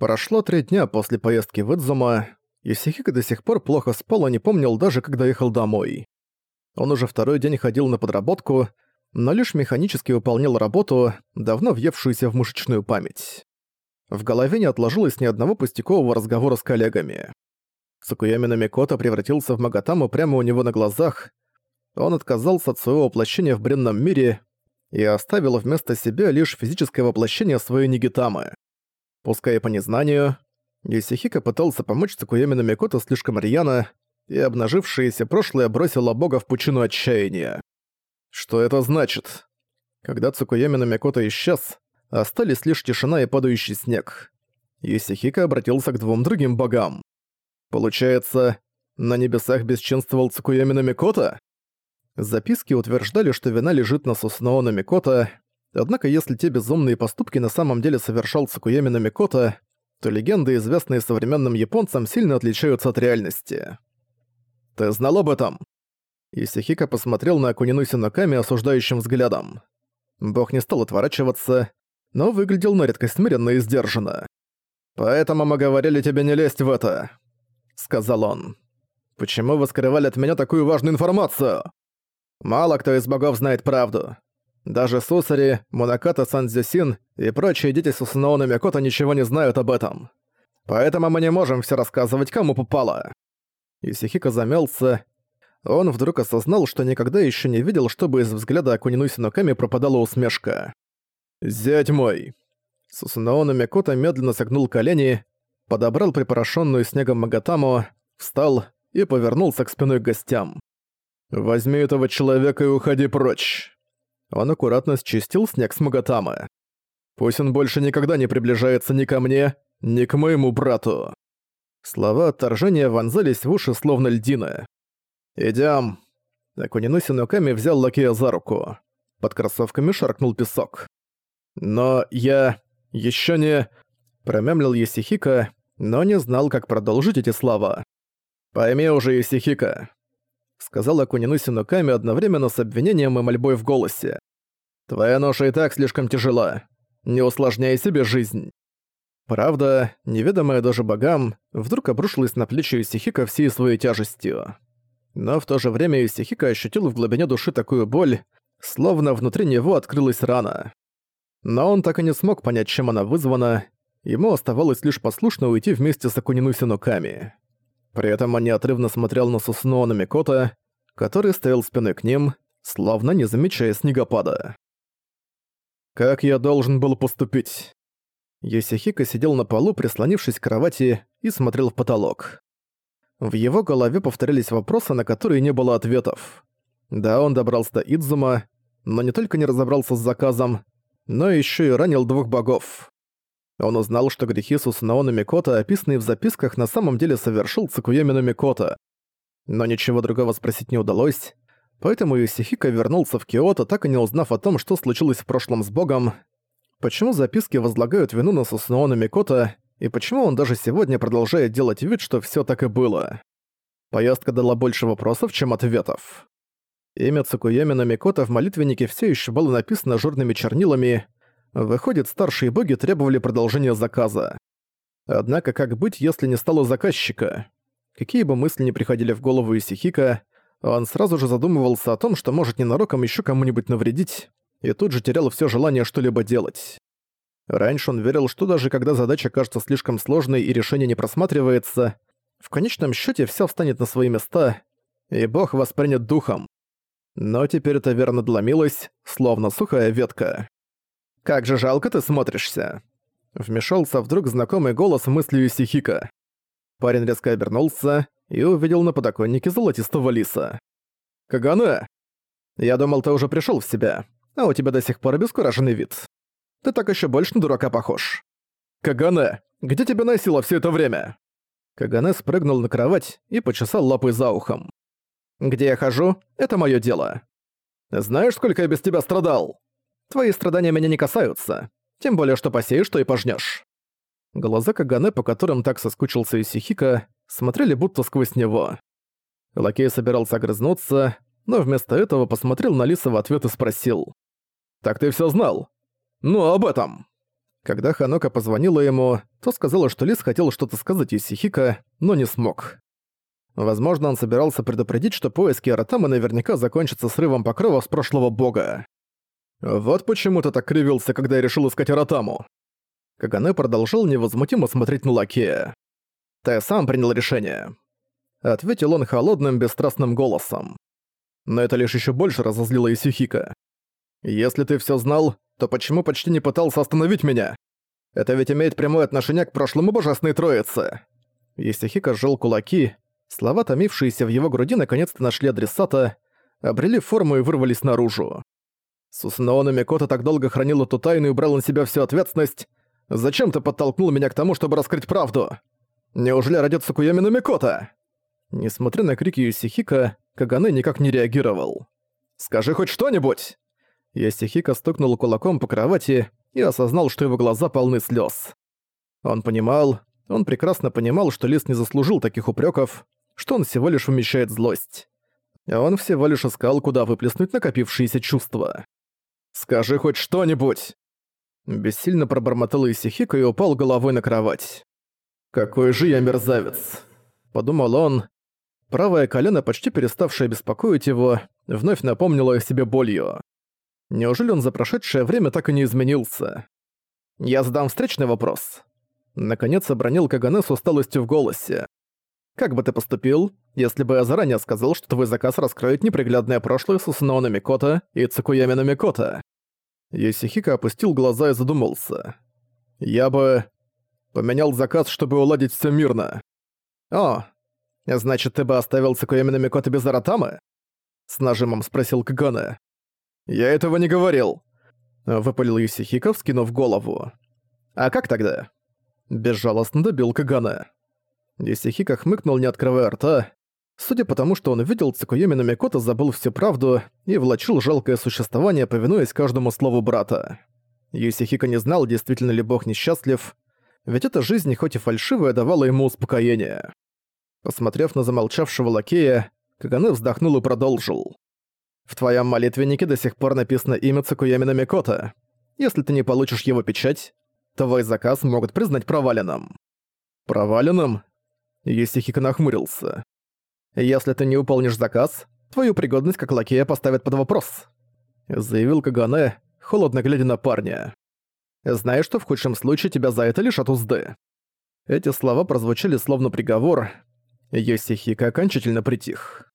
Прошло три дня после поездки в Идзума, и Сихика до сих пор плохо спал и не помнил даже, когда ехал домой. Он уже второй день ходил на подработку, но лишь механически выполнял работу, давно въевшуюся в мышечную память. В голове не отложилось ни одного пустякового разговора с коллегами. Сакуями Намикото превратился в Магатаму прямо у него на глазах. Он отказался от своего воплощения в бренном мире и оставил вместо себя лишь физическое воплощение своей Нигитамы. Пускай по незнанию, Исихика пытался помочь Цукуями Намикото слишком рьяно, и обнажившееся прошлое бросило бога в пучину отчаяния. Что это значит? Когда Цукуями Намикото исчез, остались лишь тишина и падающий снег. Исихика обратился к двум другим богам. Получается, на небесах бесчинствовал Цукуями Намикото? Записки утверждали, что вина лежит на Сусунао Намикото, однако если те безумные поступки на самом деле совершал Цукуями Намикото, то легенды, известные современным японцам, сильно отличаются от реальности. «Ты знал об этом?» Исихика посмотрел на Акунину Синоками осуждающим взглядом. Бог не стал отворачиваться, но выглядел на редкость смиренно и сдержанно. «Поэтому мы говорили тебе не лезть в это», — сказал он. «Почему вы скрывали от меня такую важную информацию? Мало кто из богов знает правду. Даже Сусари, Монаката Сандзюсин и прочие дети Сусунао Намикото ничего не знают об этом. Поэтому мы не можем все рассказывать, кому попало». Исихика замялся. Он вдруг осознал, что никогда еще не видел, чтобы из взгляда Акунину Синоками пропадала усмешка. «Зять мой!» Сусунао Намикото медленно согнул колени, подобрал припорошенную снегом Магатаму, встал и повернулся к спиной к гостям. «Возьми этого человека и уходи прочь!» Он аккуратно счистил снег с Магатамы. «Пусть он больше никогда не приближается ни ко мне, ни к моему брату!» Слова отторжения вонзались в уши словно льдины. «Идём!» Акунину Синуками взял Лакея за руку. Под кроссовками шаркнул песок. «Но я... ещё не...» Промямлил Есихика, но не знал, как продолжить эти слова. «Пойми уже, Есихика», — сказал Акунину Синуками одновременно с обвинением и мольбой в голосе. «Твоя ноша и так слишком тяжела. Не усложняй себе жизнь». Правда, неведомая даже богам, вдруг обрушилась на плечи Исихика всей своей тяжестью. Но в то же время Исихика ощутил в глубине души такую боль, словно внутри него открылась рана. Но он так и не смог понять, чем она вызвана, ему оставалось лишь послушно уйти вместе с Акунину Синуками. При этом он неотрывно смотрел на Сусуноа Намикото, который стоял спиной к ним, словно не замечая снегопада. «Как я должен был поступить?» Йосихико сидел на полу, прислонившись к кровати, и смотрел в потолок. В его голове повторялись вопросы, на которые не было ответов. Да, он добрался до Идзума, но не только не разобрался с заказом, но еще и ранил двух богов. Он узнал, что грехи Сусунаона Микота, описанные в записках, на самом деле совершил Цукуемина Микота. Но ничего другого спросить не удалось, поэтому Юсихика вернулся в Киото, так и не узнав о том, что случилось в прошлом с богом, Почему записки возлагают вину на Сусуноона Микото, и почему он даже сегодня продолжает делать вид, что всё так и было? Поездка дала больше вопросов, чем ответов. Имя Цукуями Микото в молитвеннике всё ещё было написано жирными чернилами. Выходит, старшие боги требовали продолжения заказа. Однако как быть, если не стало заказчика? Какие бы мысли ни приходили в голову Исихика, он сразу же задумывался о том, что может ненароком ещё кому-нибудь навредить, и тут же терял все желание что-либо делать. Раньше он верил, что даже когда задача кажется слишком сложной и решение не просматривается, в конечном счете все встанет на свои места, и бог воспринят духом. Но теперь эта вера надломилась, словно сухая ветка. «Как же жалко ты смотришься!» Вмешался вдруг знакомый голос мыслью Сихика. Парень резко обернулся и увидел на подоконнике золотистого лиса. «Кагане! Я думал, ты уже пришел в себя а у тебя до сих пор обескураженный вид. Ты так еще больше на дурака похож. Кагане, где тебя носило все это время? Кагане спрыгнул на кровать и почесал лапой за ухом. Где я хожу, это мое дело. Знаешь, сколько я без тебя страдал? Твои страдания меня не касаются. Тем более, что посеешь, что и пожнешь. Глаза Кагане, по которым так соскучился Исихика, смотрели будто сквозь него. Лакей собирался огрызнуться, но вместо этого посмотрел на Лиса в ответ и спросил. «Так ты все знал? Ну, об этом!» Когда Ханока позвонила ему, то сказала, что Лис хотел что-то сказать Исихика, но не смог. Возможно, он собирался предупредить, что поиски Аратамы наверняка закончатся срывом покрова с прошлого бога. «Вот почему ты так кривился, когда я решил искать Аратаму». Кагане продолжал невозмутимо смотреть на Лакея. «Ты сам принял решение», — ответил он холодным, бесстрастным голосом. Но это лишь еще больше разозлило Исихика. «Если ты все знал, то почему почти не пытался остановить меня? Это ведь имеет прямое отношение к прошлому Божественной Троице». Исихика сжал кулаки, слова, томившиеся в его груди, наконец-то нашли адресата, обрели форму и вырвались наружу. Сусанаона Микота так долго хранил эту тайну и брал на себя всю ответственность. Зачем ты подтолкнул меня к тому, чтобы раскрыть правду? Неужели ради Цукуями Микота? Несмотря на крики Юсихика, Кагане никак не реагировал. «Скажи хоть что-нибудь!» Юсихика стукнул кулаком по кровати и осознал, что его глаза полны слез. Он понимал, он прекрасно понимал, что Лис не заслужил таких упреков, что он всего лишь умещает злость. А он всего лишь искал, куда выплеснуть накопившиеся чувства. «Скажи хоть что-нибудь!» Бессильно пробормотал Исихика и упал головой на кровать. «Какой же я мерзавец!» Подумал он. Правое колено, почти переставшее беспокоить его, вновь напомнило о себе болью. Неужели он за прошедшее время так и не изменился? «Я задам встречный вопрос». Наконец обронил Кагане с усталостью в голосе. «Как бы ты поступил, если бы я заранее сказал, что твой заказ раскроет неприглядное прошлое Сусунаона Микота и Цукуями Микота. Йосихико опустил глаза и задумался. «Я бы... поменял заказ, чтобы уладить все мирно». «О, значит, ты бы оставил Цукуями Микота без Аратамы?» С нажимом спросил Кагане. «Я этого не говорил», — выпалил Йосихико, вскинув голову. «А как тогда?» Безжалостно добил Кагане. Йосихико хмыкнул, не открывая рта. Судя по тому, что он видел, Цукуеми Намикото забыл всю правду и влачил жалкое существование, повинуясь каждому слову брата. Юсихико не знал, действительно ли бог несчастлив, ведь эта жизнь, хоть и фальшивая, давала ему успокоение. Посмотрев на замолчавшего лакея, Кагане вздохнул и продолжил. «В твоем молитвеннике до сих пор написано имя Цукуями Намикото. Если ты не получишь его печать, твой заказ могут признать проваленным». «Проваленным?» Юсихико нахмурился. Если ты не выполнишь заказ, твою пригодность как лакея поставят под вопрос», — заявил Кагане, холодно глядя на парня. «Знаешь, что в худшем случае тебя за это лишат узды». Эти слова прозвучали словно приговор. Йосихика окончательно притих.